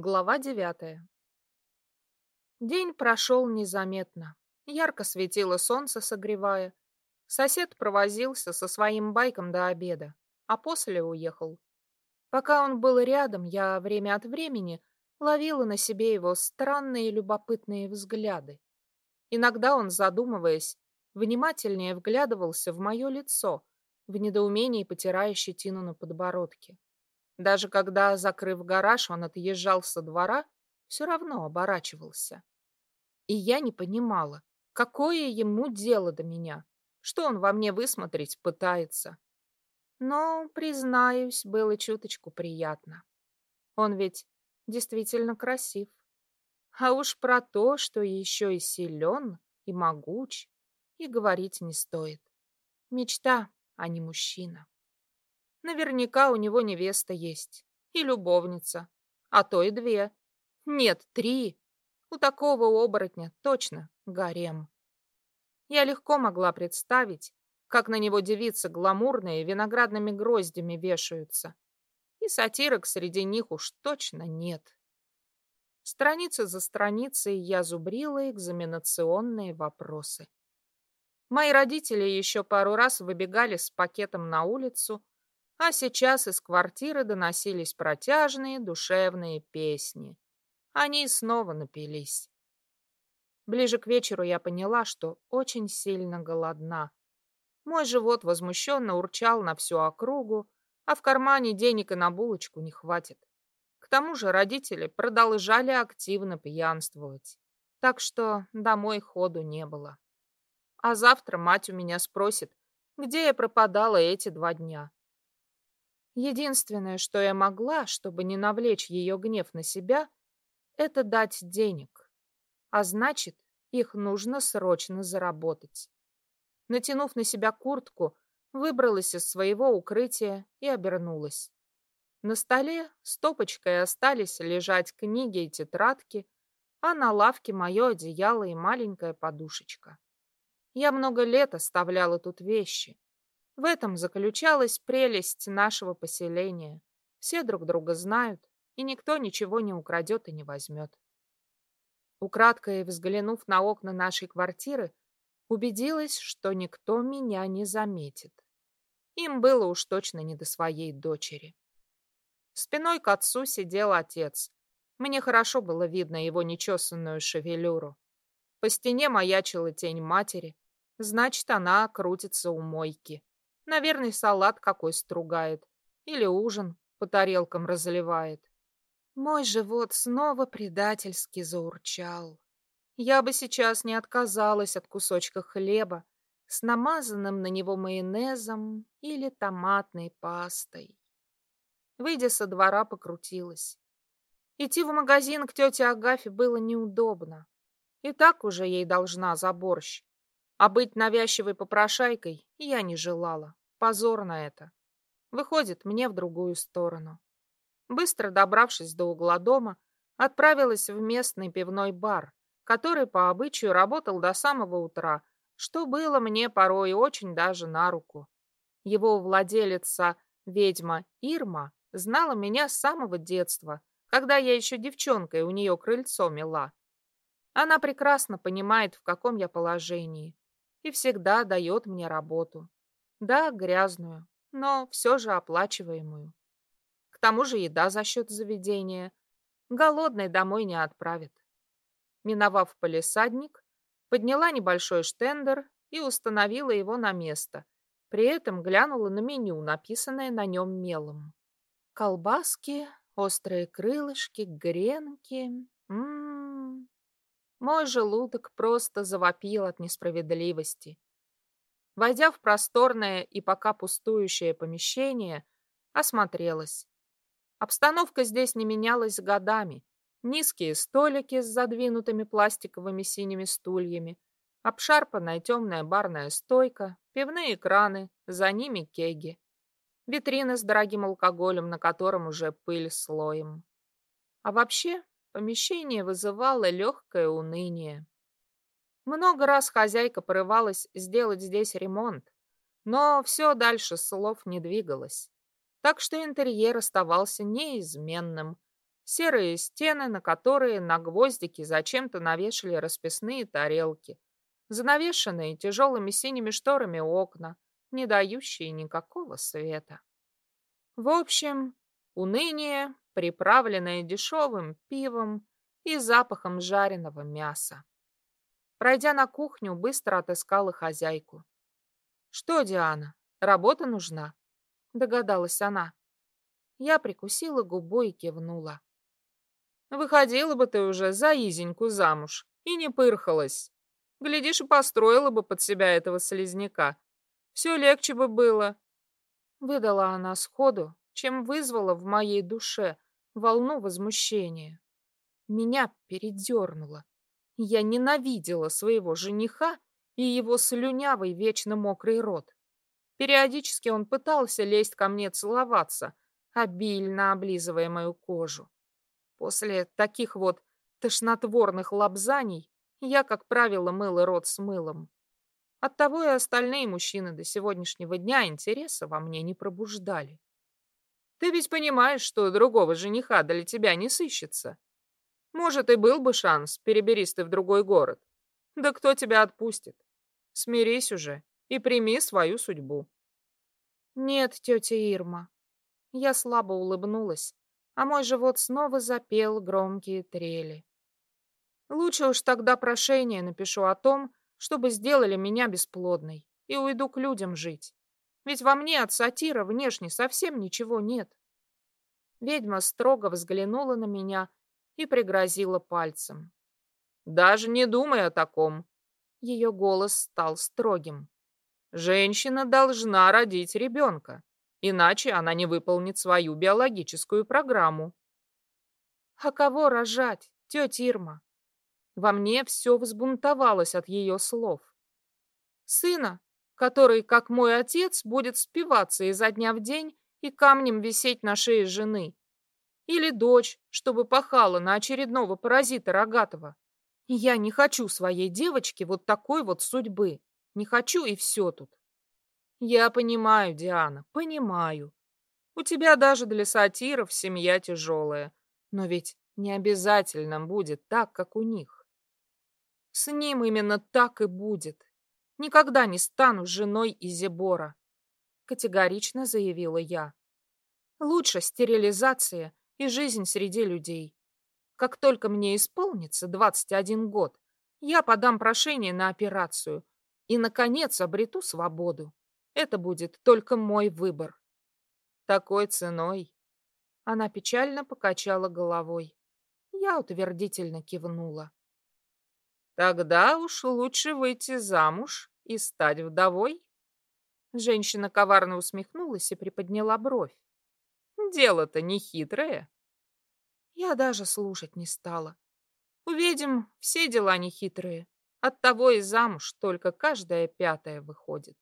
Глава девятая. День прошел незаметно. Ярко светило солнце, согревая. Сосед провозился со своим байком до обеда, а после уехал. Пока он был рядом, я время от времени ловила на себе его странные любопытные взгляды. Иногда он, задумываясь, внимательнее вглядывался в мое лицо, в недоумении потирая щетину на подбородке. Даже когда, закрыв гараж, он отъезжал со двора, все равно оборачивался. И я не понимала, какое ему дело до меня, что он во мне высмотреть пытается. Но, признаюсь, было чуточку приятно. Он ведь действительно красив. А уж про то, что еще и силен, и могуч, и говорить не стоит. Мечта, а не мужчина. Наверняка у него невеста есть. И любовница. А то и две. Нет, три. У такого оборотня точно гарем. Я легко могла представить, как на него девицы гламурные виноградными гроздями вешаются. И сатирок среди них уж точно нет. Страницы за страницей я зубрила экзаменационные вопросы. Мои родители еще пару раз выбегали с пакетом на улицу, а сейчас из квартиры доносились протяжные душевные песни. Они снова напились. Ближе к вечеру я поняла, что очень сильно голодна. Мой живот возмущенно урчал на всю округу, а в кармане денег и на булочку не хватит. К тому же родители продолжали активно пьянствовать, так что домой ходу не было. А завтра мать у меня спросит, где я пропадала эти два дня. Единственное, что я могла, чтобы не навлечь ее гнев на себя, это дать денег. А значит, их нужно срочно заработать. Натянув на себя куртку, выбралась из своего укрытия и обернулась. На столе стопочкой остались лежать книги и тетрадки, а на лавке мое одеяло и маленькая подушечка. Я много лет оставляла тут вещи, в этом заключалась прелесть нашего поселения. Все друг друга знают, и никто ничего не украдет и не возьмет. Украдкой взглянув на окна нашей квартиры, убедилась, что никто меня не заметит. Им было уж точно не до своей дочери. Спиной к отцу сидел отец. Мне хорошо было видно его нечесанную шевелюру. По стене маячила тень матери, значит, она крутится у мойки. Наверное, салат какой стругает. Или ужин по тарелкам разливает. Мой живот снова предательски заурчал. Я бы сейчас не отказалась от кусочка хлеба с намазанным на него майонезом или томатной пастой. Выйдя со двора, покрутилась. Идти в магазин к тете Агафе было неудобно. И так уже ей должна за борщ. А быть навязчивой попрошайкой я не желала. Позорно это. Выходит, мне в другую сторону. Быстро добравшись до угла дома, отправилась в местный пивной бар, который по обычаю работал до самого утра, что было мне порой очень даже на руку. Его владелица, ведьма Ирма, знала меня с самого детства, когда я еще девчонкой у нее крыльцо мела. Она прекрасно понимает, в каком я положении, и всегда дает мне работу. Да, грязную, но все же оплачиваемую. К тому же еда за счет заведения. Голодной домой не отправит. Миновав полисадник, подняла небольшой штендер и установила его на место. При этом глянула на меню, написанное на нем мелом. Колбаски, острые крылышки, гренки. М -м -м. Мой желудок просто завопил от несправедливости. Войдя в просторное и пока пустующее помещение, осмотрелась. Обстановка здесь не менялась годами. Низкие столики с задвинутыми пластиковыми синими стульями, обшарпанная темная барная стойка, пивные краны, за ними кеги. Витрины с дорогим алкоголем, на котором уже пыль слоем. А вообще, помещение вызывало легкое уныние. Много раз хозяйка порывалась сделать здесь ремонт, но все дальше слов не двигалось. Так что интерьер оставался неизменным. Серые стены, на которые на гвоздики зачем-то навешали расписные тарелки, занавешенные тяжелыми синими шторами окна, не дающие никакого света. В общем, уныние, приправленное дешевым пивом и запахом жареного мяса. Пройдя на кухню, быстро отыскала хозяйку. «Что, Диана, работа нужна?» — догадалась она. Я прикусила губу и кивнула. «Выходила бы ты уже за Изеньку замуж и не пырхалась. Глядишь, и построила бы под себя этого слизняка. Все легче бы было». Выдала она сходу, чем вызвала в моей душе волну возмущения. Меня передернуло. Я ненавидела своего жениха и его слюнявый вечно мокрый рот. Периодически он пытался лезть ко мне целоваться, обильно облизывая мою кожу. После таких вот тошнотворных лапзаний я, как правило, мыла рот с мылом. Оттого и остальные мужчины до сегодняшнего дня интереса во мне не пробуждали. Ты ведь понимаешь, что другого жениха для тебя не сыщется. Может, и был бы шанс, переберись ты в другой город. Да кто тебя отпустит? Смирись уже и прими свою судьбу. Нет, тетя Ирма. Я слабо улыбнулась, а мой живот снова запел громкие трели. Лучше уж тогда прошение напишу о том, чтобы сделали меня бесплодной, и уйду к людям жить. Ведь во мне от сатира внешне совсем ничего нет. Ведьма строго взглянула на меня и пригрозила пальцем. «Даже не думай о таком!» Ее голос стал строгим. «Женщина должна родить ребенка, иначе она не выполнит свою биологическую программу». «А кого рожать, тетя Ирма?» Во мне все взбунтовалось от ее слов. «Сына, который, как мой отец, будет спиваться изо дня в день и камнем висеть на шее жены. Или дочь, чтобы пахала на очередного паразита рогатого. Я не хочу своей девочке вот такой вот судьбы. Не хочу и все тут. Я понимаю, Диана, понимаю. У тебя даже для сатиров семья тяжелая. Но ведь не обязательно будет так, как у них. С ним именно так и будет. Никогда не стану женой Изебора, категорично заявила я. Лучше стерилизация и жизнь среди людей. Как только мне исполнится 21 год, я подам прошение на операцию и, наконец, обрету свободу. Это будет только мой выбор. Такой ценой. Она печально покачала головой. Я утвердительно кивнула. Тогда уж лучше выйти замуж и стать вдовой. Женщина коварно усмехнулась и приподняла бровь. Дело-то не хитрое. Я даже слушать не стала. У ведьм все дела не хитрые. Оттого и замуж только каждая пятая выходит.